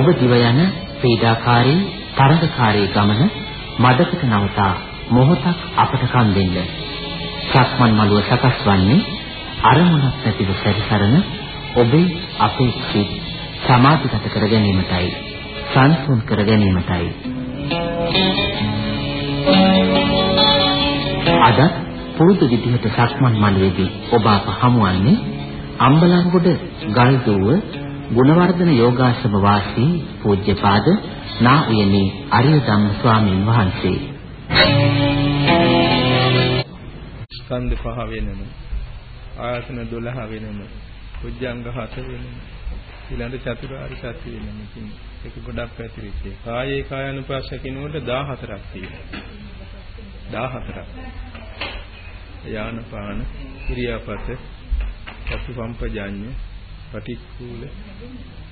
ඔබ දිව යන පීඩාකාරී තරඟකාරී ගමන මදකට නවතා මොහොතක් අපට කන් දෙන්න. සක්මන් මළුව සකස් වන්නේ අරමුණක් නැතිව සැරිසරන ඔබේ අපේක්ෂිත සමාධිගත කර ගැනීමටයි සංසුන් කර ගැනීමටයි. අද පුරුදු විදිහට සක්මන් මළුවේදී ඔබ අප හමුවන්නේ අම්බලන්ගොඩ ගල්දුව ගුණවර්ධන යෝගාශ්‍රම වාසී පූජ්‍යපාද නා උයනේ අරිය ධම්ම ස්වාමීන් වහන්සේ. ස්කන්ධ පහ වෙනම ආයතන 12 වෙනම කුජංග 7 වෙනම ඊළඟ චතුරාර්ය සත්‍ය වෙනම ඉතින් ඒක ගොඩක් පැතිරිච්ච. කායේ කායानुපස්සකිනුවට 14ක් තියෙනවා. 14ක්. යානපාන ඉරියාපත චතුපම්පජාඤ්ඤ පටික්කුල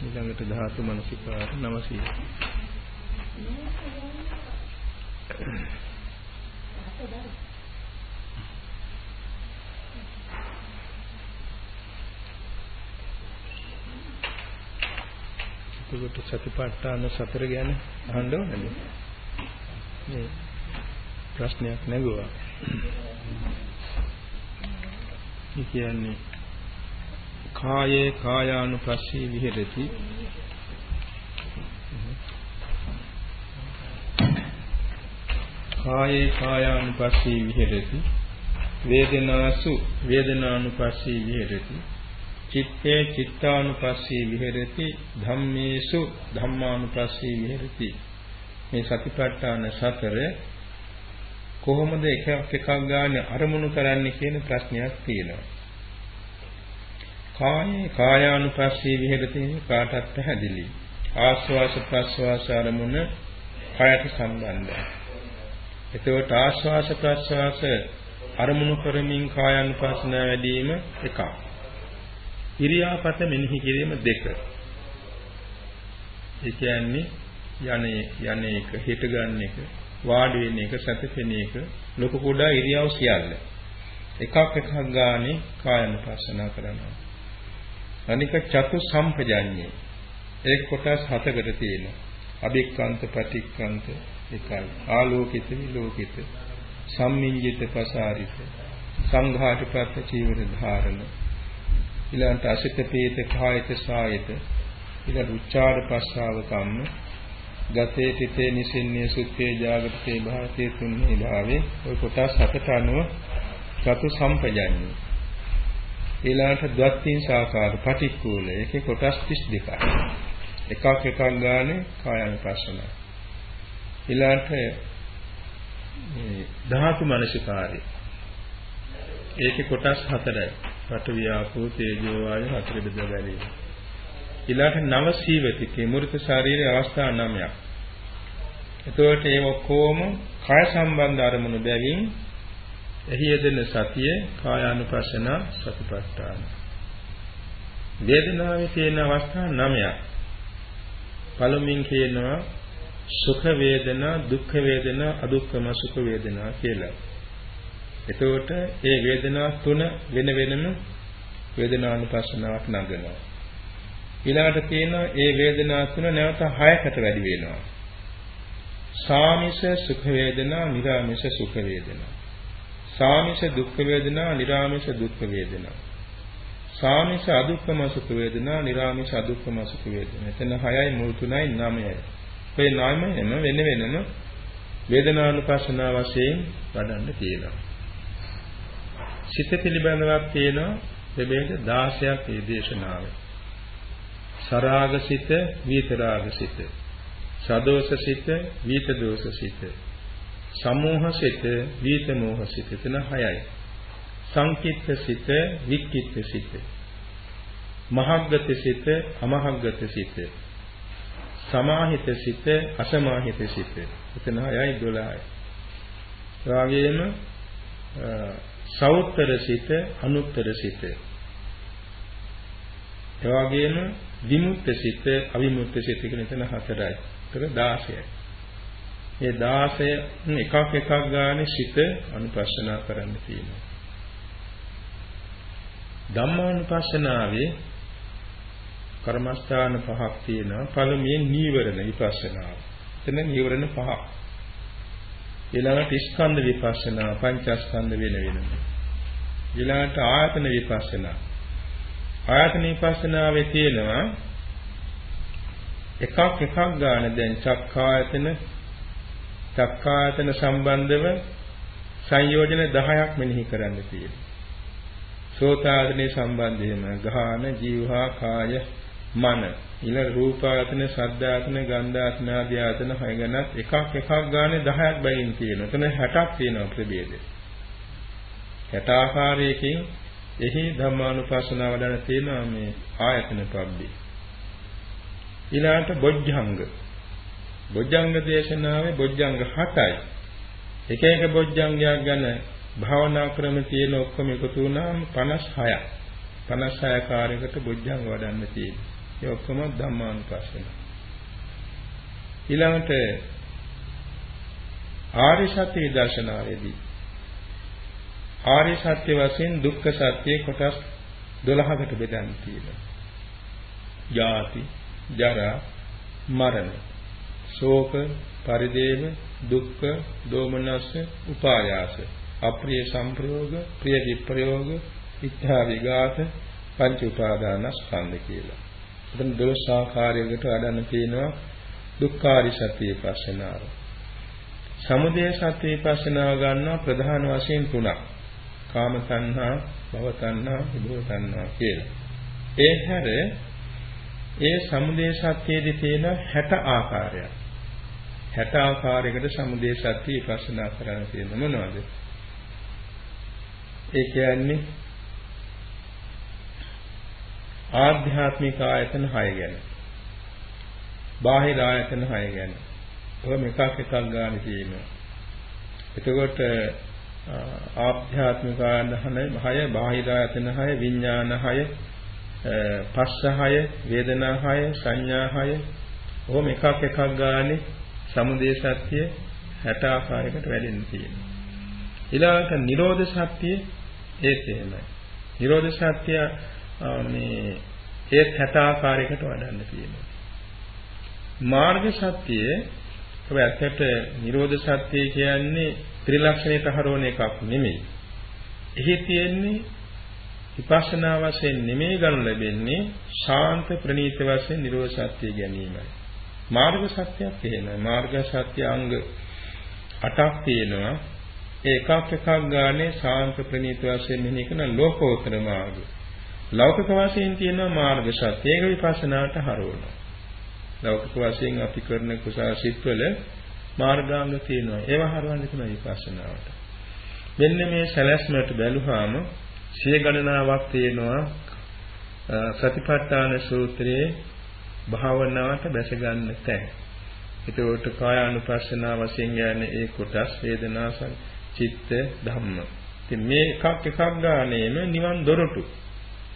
ඊළඟට ධාතු මනසිකාර 900 එතකොට සතිපට්ඨාන සතර ගැන අහන්න ඕනද? මේ ප්‍රශ්නයක් නැගුවා. ඒ කියන්නේ කායේ කායානුපස්සී විහෙරති. කායේ කායානුපස්සී විහෙරති. වේදනාසු වේදනානුපස්සී විහෙරති. චිත්තේ චිත්තානුපස්සී විහෙරති. ධම්මේසු ධම්මානුපස්සී විහෙරති. මේ සතිපට්ඨාන සතර කොහොමද එකක් එකක් ගන්න අරමුණු කරන්නේ කියන ප්‍රශ්නයක් තියෙනවා. කායේ කායානුපස්සී විහෙරති කාටත් පැහැදිලි. ආස්වාස ප්‍රස්වාස අරමුණ කායට සම්බන්ධයි. එතකොට ආස්වාස ප්‍රස්වාස අරමුණු කරමින් කායානුපස්සන වැඩිම එකක්. ඉරියාපත මෙනෙහි කිරීම දෙක. ඒ කියන්නේ යන්නේ යන්නේ එක හිට ගන්න එක වාඩි වෙන එක සැතපෙන එක ලොකු කුඩා ඉරියව් සියල්ල එකක් එකක් ගානේ කායනුපස්සනා කරනවා අනික චතු සම්පජඤ්ඤේ ඒ කොටස් හතකට තියෙනවා. අභික්ඛන්ත පටික්ඛන්ත එකයි. ආලෝකිත විලෝකිත සම්මිඤ්ඤිත පසාරිත සංඝාටපත් චීවර ධාරණ. ඊළඟට අසිත පීත කායිත සායත. ඊළඟ උච්චාර පස්සාව කම්ම. ගතේ තිතේ නිසින්නේ සුත්තේ ජාගතේ භාතේ තුන්හි භාවේ ඔය කොටස් හතට අනුව චතු සම්පජඤ්ඤේ ඊළඟට ද්වත්තිං සාකාර පටික්කුල ඒකේ කොටස් 32යි. එකක් එකක් ගානේ කායන ප්‍රශ්න. ඊළඟට මේ ධාතු මනසිකාරය. ඒකේ කොටස් හතරයි. පඨවි ආපෝ තේජෝ වායු හතර බෙදලා බැලීම. ඊළඟට නව සීවතිකේ මූර්ත ශාරීරික අවස්ථා නවයක්. එතකොට ඒ ඔක්කොම කාය සම්බන්ධ අරමුණු බැවින් එහි යෙදෙන සතිය කායානුපස්සන සතිපට්ඨාන. වේදනාවේ තියෙන අවස්ථා 9ක්. පළමුවෙන් කියනවා සුඛ වේදනා, දුක්ඛ වේදනා, අදුක්ඛම සුඛ වේදනා කියලා. එතකොට ඒ වේදනා තුන වෙන වෙනම වේදනානුපස්සනාවක් නගනවා. ඊළඟට තියෙනවා ඒ වේදනා තුන නැවත 6කට වැඩි වෙනවා. සාමිස සුඛ වේදනා, නිරාමිස සුඛ වේදනා. සාමිෂ දුක් වේදනා, නිරාමිෂ දුක් වේදනා. සාමිෂ අදුක්කම සුඛ වේදනා, නිරාමිෂ අදුක්කම සුඛ වේදනා. එතන 6යි මුල් 3යි 9යි. ඔය 9ම වෙන වෙනම වේදනානුපස්සනා වශයෙන් වඩන්න තියෙනවා. සිත පිළිබඳවක් තියෙනවා දෙබේද 16ක් මේ දේශනාවේ. සරාගසිත, විතරාගසිත. සදෝසසිත, විතදෝසසිත. සමෝහසිත, වීත මෝහසිත එතන 6යි. සංකිට්ඨ සිත, වික්කිට්ඨ සිත. මහග්ගත සිත, අමහග්ගත සිත. සමාහිත සිත, අසමාහිත සිත. එතන 6යි 12යි. එවාගෙම සෞත්තර සිත, අනුත්තර සිත. එවාගෙම විමුක්ත සිත, අවිමුක්ත සිත කියන එතන 4යි. ඒතර 16යි. මේ 16 එකක් එකක් ගානේ සිත අනුපස්සනා කරන්න තියෙනවා. ධම්මානුපස්සනාවේ කර්මස්ථාන පහක් තියෙනවා. පළමුවෙන් නීවරණ විපස්සනාව. එතන නීවරණ පහක්. ඊළඟට ස්කන්ධ විපස්සනා පංචස්කන්ධ වෙන වෙනම. ඊළඟට ආයතන විපස්සනා. ආයතන විපස්සනාවේ තියෙනවා එකක් එකක් ගන්න දැන් චක්කායතන චක්කායතන සම්බන්ධව සංයෝජන 10ක් මෙනෙහි කරන්න තියෙනවා. සෝතායතනේ සම්බන්ධයෙන්ම ගාහන ජීවහා කාය මන ඊළඟ රූපායතන ශබ්දායතන ගන්ධායතන ආදී ආයතන හය ගණන් එකක් එකක් ගානේ 10ක් බැගින් තියෙනවා. එතන 60ක් තියෙනවා ප්‍රභේද. 60 ආකාරයකින් එහි ධම්මානුපස්සනාව වඩන තියෙනවා මේ ආයතන පබ්බේ. ඊළඟට බොජ්ජංග. බොජ්ජංග දේශනාවේ බොජ්ජංග 7යි. එක එක බොජ්ජංගයක් ගැන භාවනා ක්‍රම තියෙන ඔක්කොම එකතු වුණාම 56ක්. 56 කාර්යයකට බොජ්ජංග වඩන්න තියෙනවා. ඒ ඔක්කොම ධම්මානුපස්සන. ඊළඟට ආර්ය සත්‍ය දර්ශනාවේදී ආර්ය සත්‍ය වශයෙන් දුක්ඛ සත්‍ය කොටස් 12කට බෙදන්න තියෙනවා. ජාති, ජරා, මරණ, ශෝක, පරිදේව, දුක්ඛ, දෝමනස්ස, උපායාස, අප්‍රිය සංප්‍රයෝග, ප්‍රිය විප්‍රයෝග, ඉච්ඡා විඝාත, පංච උපාදානස්කන්ධ කියලා. එතන 12 ආකාරයකට අඩන්න තියෙනවා දුක්ඛාරි සත්‍ය විපස්සනාව. සමුදය සත්‍ය විපස්සනාව ගන්නවා ප්‍රධාන වශයෙන් තුනක්. කාම තණ්හා, භව තණ්හා, විභව තණ්හා කියලා. ඒ හැර ඒ සමුදය සත්‍යයේදී තියෙන 60 ආකාරයක්. 60 ආකාරයකට සමුදය සත්‍ය විපස්සනා කරන්න තියෙන මොනවද? ඒ කියන්නේ ආධ්‍යාත්මික ආයතන 6 ගැන. බාහිර ආයතන 6 ගැන. ඔය එකක් එකක් ගන්න තියෙනවා. එතකොට ආධ්‍යාත්මික ආයතන 6, බාහිර ආයතන 6, විඥාන 6, පස්ස 6, වේදනා 6, සංඥා 6. ඔහොම එකක් එකක් ගානේ සමුදේ සත්‍ය 60 ආකාරයකට වැඩෙන්න තියෙනවා. ඊළඟට නිරෝධ සත්‍ය ඒත් එහෙමයි. නිරෝධ සත්‍ය මේ ඒ 60 ආකාරයකට වඩන්න තියෙනවා. මාර්ග සත්‍යයේ ඔබ ඇත්තට නිරෝධ සත්‍ය කියන්නේ ත්‍රිලක්ෂණයට හරවන එකක් නෙමෙයි. එහි තියෙන්නේ විපස්සනා වශයෙන් නෙමෙයි ගන්න ලැබෙන්නේ ශාන්ත ප්‍රණීත වශයෙන් නිරෝධ සත්‍ය ගැනීමයි. මාර්ග සත්‍යයක් එහෙමයි. මාර්ග සත්‍ය අංග 8ක් තියෙනවා. ඒ එකක් එකක් ගානේ ශාන්ත ප්‍රණීත වශයෙන් මෙහි කරන ලෝකෝත්තර මාර්ගය. ලෞකික වශයෙන් තියෙනවා මාර්ග සත්‍ය. ඒක විපස්සනාට හරවනවා. ලෞකික වශයෙන් අපි කරන කුසල සිත්වල මාර්ගාංග තියෙනවා. ඒවා හරවන්න තමයි විපස්සනාවට. මෙන්න මේ සැලැස්මට බැලුවාම සිය ගණනාවක් තියෙනවා සතිපට්ඨාන සූත්‍රයේ භාවනාවට බැස ගන්න තැන්. ඒකට කායානුපස්සනාව වශයෙන් යන්නේ ඒ කොටස් වේදනා චිත්ත ධම්ම. ඉතින් මේ එකක් එකක් ගානේම නිවන් දොරටු.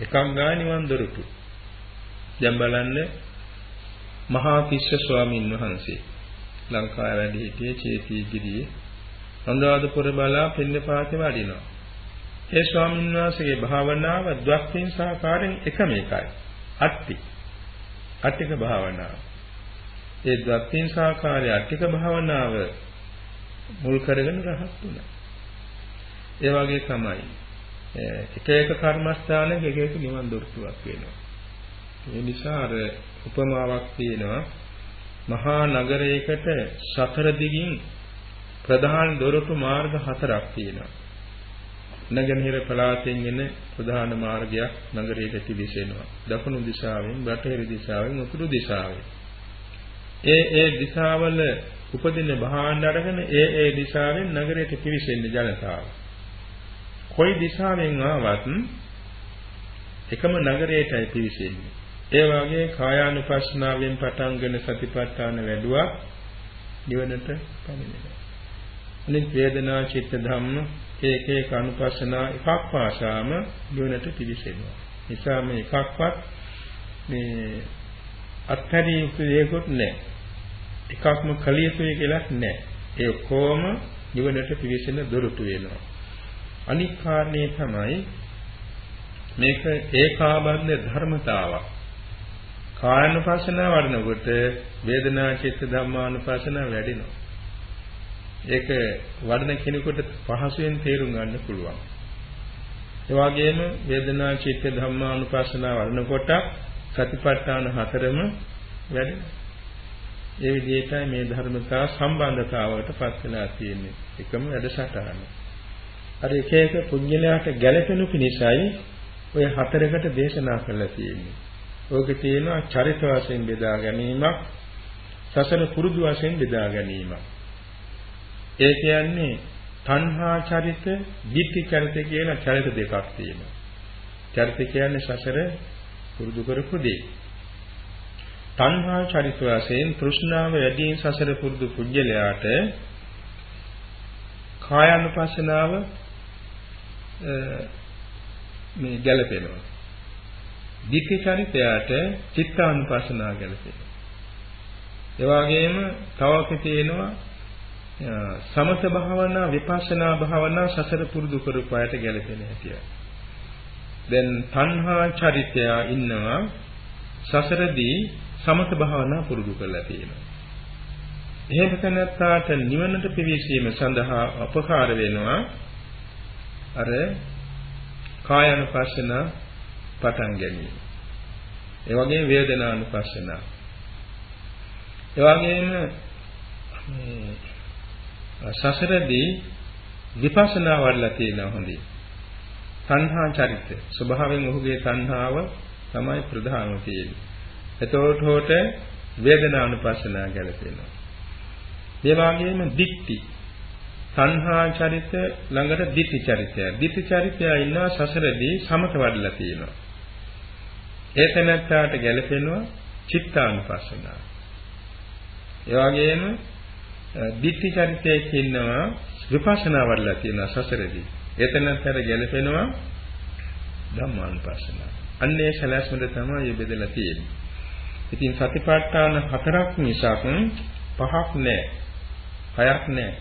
එකක් ගා නිවන් දොරටු. දැන් බලන්න මහා පිස්ස ස්වාමීන් වහන්සේ ලංකාවේ වැඩ සිටියේ චේතීගිරියේ අනුරාධපුර බලා පින්නපාතේ වඩිනවා. ඒ ස්වාමීන් වහන්සේගේ භාවනාව ද්වක්ඛින් සහකාරයෙන් එකම එකයි. අට්ටි. අට්ටික භාවනාව. ඒ ද්වක්ඛින් සහකාරයේ අට්ටික භාවනාව මුල් කරගෙන රහත් වුණා. ඒ වගේ තමයි එක එක කර්මස්ථානයක එක එක නිවන් දොරටුවක් වෙනවා. ඒ නිසා අර උපමාවක් තියෙනවා මහා නගරයකට සතර දිගින් ප්‍රධාන දොරටු මාර්ග හතරක් තියෙනවා. නගරහිර පළාතෙන් එන ප්‍රධාන මාර්ගයක් නගරයට තිබෙනවා. දකුණු දිශාවෙන්, බටහිර දිශාවෙන්, උතුරු දිශාවෙන්. ඒ ඒ දිශාවල උපදින භාණ්ඩ අරගෙන ඒ ඒ දිශාවෙන් නගරයට පිවිසෙන්නේ ජනතාව. කොයි දිශාවෙන් ආවත් එකම නගරයටයි පිවිසෙන්නේ. ඒ වගේ කායානුපස්සනාවෙන් පටන්ගෙන සතිපට්ඨාන වැඩුවා නිවනට පැමිණෙනවා. අනිත් වේදනා චිත්ත ධම්ම ඒක ඒක අනුපස්සනා එකක් පාසාම නිවනට පිවිසෙනවා. නිසා මේ එකක්වත් මේ අත්හැරිය යුතු දෙයක්වත් නැහැ. එකක්ම කලියුතුයි කියලා නැහැ. ඒ ඔක්කොම නිවනට පිවිසෙන දොරටු වෙනවා. අනික් කාරණේ තමයි මේක ඒකාබද්ධ ධර්මතාවක්. කායනුපස්සනාව වඩනකොට වේදනා චිත්ත ධම්මානුපස්සනාව වැඩිනවා. ඒක වඩන කෙනෙකුට පහසුවෙන් තේරුම් ගන්න පුළුවන්. ඒ වගේම වේදනා චිත්ත ධම්මානුපස්සනාව වඩනකොට සතිපට්ඨාන හතරම වැඩෙනවා. ඒ විදිහටයි මේ ධර්මතා සම්බන්ධතාවයට පත් වෙලා තියෙන්නේ. එකම වැඩසටහන. අර එක එක පුඤ්ඤලයට ගැළපෙනු පිණිසයි ඔය හතරකට දේශනා කරලා තියෙන්නේ. ඕකේ තියෙනවා චරිත වශයෙන් බෙදා ගැනීමක්, සසර පුරුදු වශයෙන් බෙදා ගැනීමක්. ඒ කියන්නේ තණ්හා චරිත, ditthi චරිත කියලා චරිත දෙකක් තියෙනවා. චරිත කියන්නේ සසර පුරුදු කරපු දෙයක්. තණ්හා චරිත වශයෙන් තෘෂ්ණාව වැඩියෙන් සසර පුරුදු පුජ්‍යලයාට කායानुපස්සනාව මේ ගැළපෙනවා. ditthi චරිතයට චිත්තානුපස්සනාව ගැළපෙනවා. ඒ වගේම තවක තියෙනවා සමත භාවනා විපස්සනා භාවනා සසර පුරුදු කරපු අයට ගැළපෙන හැටිය. දැන් තණ්හා චරිතය ඉන්නවා සසරදී සමත භාවනා පුරුදු කරලා තියෙනවා. එහෙම තැනත්තාට නිවනට පිවිසීම සඳහා අපකාර වෙනවා අර කායानुපස්සන පටන් ගැනීම. ඒ වගේම වේදනානුපස්සන. ඒ වගේම සසරදී විපස්සනා වඩලා තියෙනවා හොඳයි. සංහා චරිත ස්වභාවයෙන් ඔහුගේ සංහාව තමයි ප්‍රධානම තියෙන්නේ. එතකොට හොට වේදනානුපස්සනා ගැලපෙනවා. ඒ වගේම දික්ටි සංහා චරිත ළඟට දිටි චරිතය. දිටි චරිතය ඉන්නවා සසරදී සමත වඩලා තියෙනවා. ඒ තැනත්තාට ගැලපෙනවා චිත්තානුපස්සනාව. ඒ වගේම දිට්ඨි චරිතයේ ඉන්නවා විපස්සනා වඩලා තියෙනවා සසරදී. ඒ තැනත්තාට ගැලපෙනවා ධම්මානුපස්සනාව. අන්නේ සැලැස්මද තමයි මේ බෙදලා තියෙන්නේ. ඉතින් සතිපට්ඨාන හතරක් මිසක් පහක් නැහැ. හයක් නැහැ.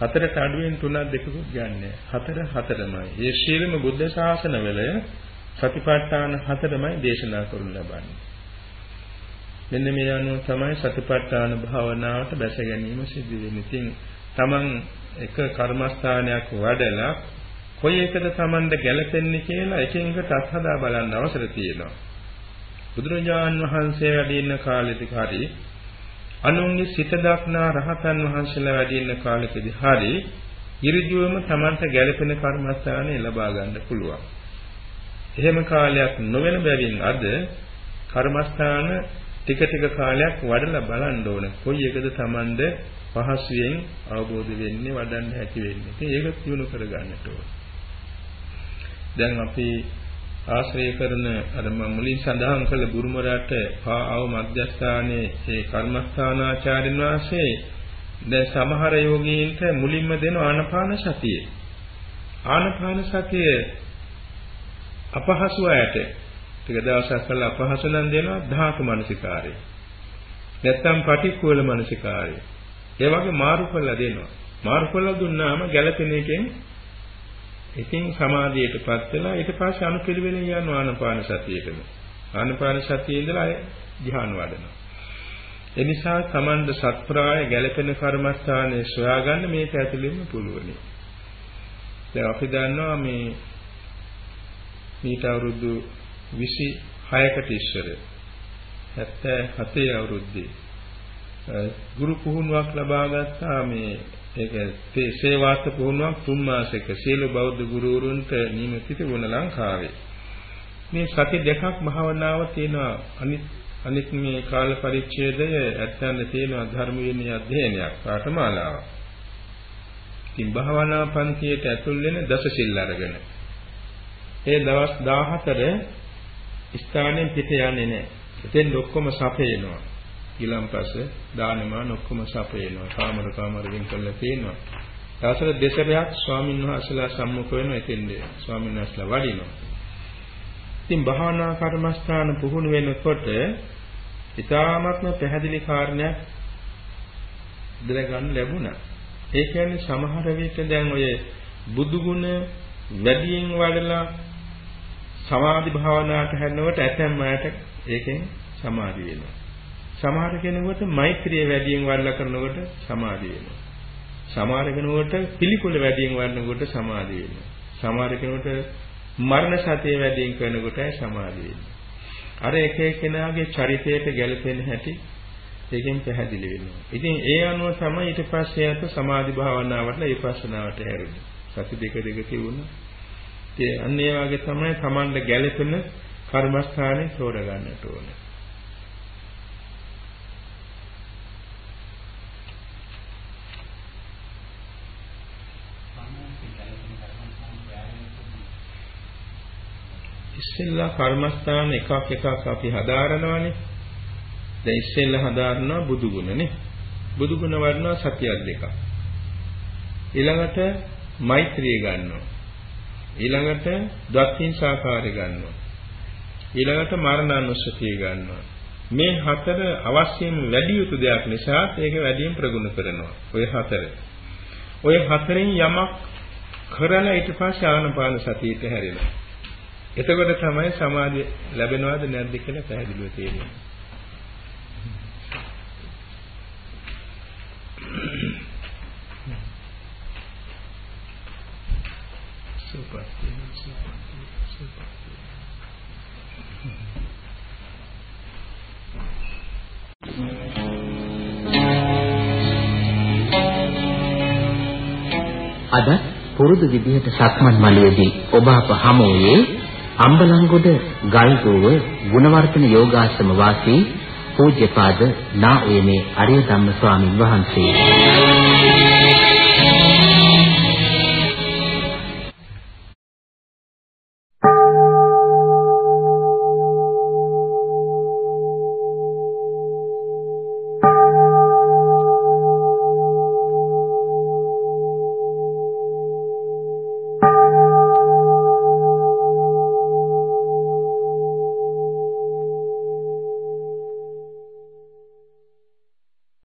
හතරට අඩුවෙන් තුනක් දෙකකුත් ගන්නෑ. හතර හතරමයි. මේ ශීලම බුද්ධ ශාසනවල සතිපට්ඨාන හතරමයි දේශනා කරනු ලබන්නේ. මෙන්න මේ අනුව තමයි සතිපට්ඨාන භාවනාවට බැස ගැනීම සිදු වෙන්නේ. ඉතින් තමන් එක කර්මස්ථානයක් වඩලා කොයි එකද තමන්ට ගැළපෙන්නේ කියලා එකින් එකට අත්හදා බලන්න අවසර තියෙනවා. බුදුරජාන් වහන්සේ වැඩ ඉන්න කාලෙදි හරි අනුන්ගේ සිත දක්නා රහතන් වහන්සේලා වැඩ ඉන්න කාලෙකදී හරි ඉරිජුවම තමන්ට ගැළපෙන කර්මස්ථානය ලබා ගන්න පුළුවන්. එහෙම කාලයක් නොවන බැවින් අද කර්මස්ථාන ටික ටික කාලයක් වඩලා බලන්න ඕන. කොයි එකද තමන්ද පහසුවෙන් අවබෝධ වෙන්නේ වඩන්න හැකි වෙන්නේ. ඉතින් ඒක දිනු කර ගන්නට ඕන. දැන් අපි ආශ්‍රය කරන අර මම මුලින් සඳහන් කළ බුරුම රට ආව මධ්‍යස්ථානයේ ඒ කර්මස්ථානාචාර්යන් වහන්සේ දැන් සමහර යෝගීන්ට මුලින්ම දෙන ආනපාන සතිය. ආනපාන සතිය අපහසු අයට ටික දවසක් කළා අපහසු නම් දෙනවා ධාතු මනසිකාරය. නැත්තම් පටික්කුල මනසිකාරය. ඒ වගේ මාරු කරලා දෙනවා. මාරු කරලා දුන්නාම ගැළපෙන එකෙන් ඉතින් සමාධියටපත් වෙලා ඊට පස්සේ අනුපිළිවෙලින් යන ආනපාන සතියේටම. ආනපාන සතියේ ඉඳලා අය ධ්‍යාන වඩනවා. ඒ නිසා සමන්ද සත්ප්‍රාය ගැළපෙන කර්මස්ථානයේ සොයාගන්න මේක ඇතුළෙන්න පුළුවනි. දැන් අපි දන්නවා මේ මීට අවුරුදු 26කට ඉස්සර 77 අවුරුද්දේ. ගුරු පුහුණුවක් ලබා ගත්තා මේ ඒක සේවාස්ත පුහුණුවක් තුන් මාසයක. සීල බෞද්ධ ගුරුවරුන්ට නියමිත තිබුණ ලංකාවේ. මේ සති දෙකක් භාවනාව තියෙනවා. අනිත් අනිත් මේ කාල පරිච්ඡේදය ඇත්තන්න තියෙනවා ධර්ම විනය අධ්‍යයනයක් පාඨමාලාවක්. ඉතින් භාවනා පන්තියට ඇතුල් වෙන දස සිල් අරගෙන. ඒ දවස් 14 ස්ථානෙන් පිට යන්නේ නැහැ. එතෙන් ඔක්කොම සපේනවා. ඊළම්පස දානමාන ඔක්කොම සපේනවා. කාමර කාමර වෙන් කරලා තියෙනවා. දවසට දෙසරයක් ස්වාමීන් වහන්සේලා සම්මුඛ වෙනවා එතෙන්ද ස්වාමීන් වහන්සේලා වඩිනවා. ඉතින් භාවනා කර්මස්ථාන පුහුණු වෙනකොට ඊ타ත්ම පැහැදිලි කාරණයක් දැනගන්න ලැබුණා. ඒ කියන්නේ සමහර විට දැන් ඔය බුදු ගුණ වැඩියෙන් වඩලා සමාධි භාවනාවට හැරෙනකොට ඇතැම් අයට ඒකෙන් සමාධි වෙනවා. සමහර කෙනෙකුට මෛත්‍රිය වැඩියෙන් වර්ධ කරනකොට සමාධි වෙනවා. සමහර කෙනෙකුට පිළිකුල වැඩියෙන් වඩනකොට සමාධි වෙනවා. සමහර කෙනෙකුට මරණ සතිය වැඩියෙන් කරනකොටයි සමාධි වෙන්නේ. අර එක එක්කෙනාගේ චරිතයට ගැලපෙන හැටි ඒකෙන් පැහැදිලි වෙනවා. ඉතින් ඒ අනුව තමයි ඊට පස්සේ අත සමාධි භාවනාවට විපස්සනාවට හැරෙන්නේ. සති දෙක දෙක තිබුණා. ඒ අන්න ඒ වගේ තමයි Tamanda ගැලපෙන කර්මස්ථානේ තෝරගන්නට ඕනේ. ඉස්සෙල්ලා කර්මස්ථාන එකක් එකක් අපි හදාරනවානේ. දැන් ඉස්සෙල්ලා හදාරනවා බුදු ගුණනේ. බුදු ගුණ වඩනවා සතියක් දෙකක්. ඊළඟට මෛත්‍රිය ගන්නවා. ඊළඟට දක්ඛින්සාකාරය ගන්නවා. ඊළඟට මරණානුස්සතිය ගන්නවා. මේ හතර අවශ්‍යම වැඩි යුතු දෙයක් නිසා ඒක වැඩියෙන් ප්‍රගුණ කරනවා. ඔය හතර. ඔය හතරෙන් යමක් කරලා ඊට පස්සේ ආනපාන සතියට හැරෙනවා. එතකොට තමයි සමාධිය ලැබෙනවද නැද්ද කියලා පැහැදිලිව තේරෙන්නේ. අද පුරුදු විදිහට සක්මන් මළුවේදී ඔබ අප හමුවේ අම්බලන්ගොඩ ගල්ගෝව ගුණවර්ධන යෝගාශ්‍රම වාසී පූජ්‍යපාද නා උයනේ අරිය ධම්ම ස්වාමින් වහන්සේ.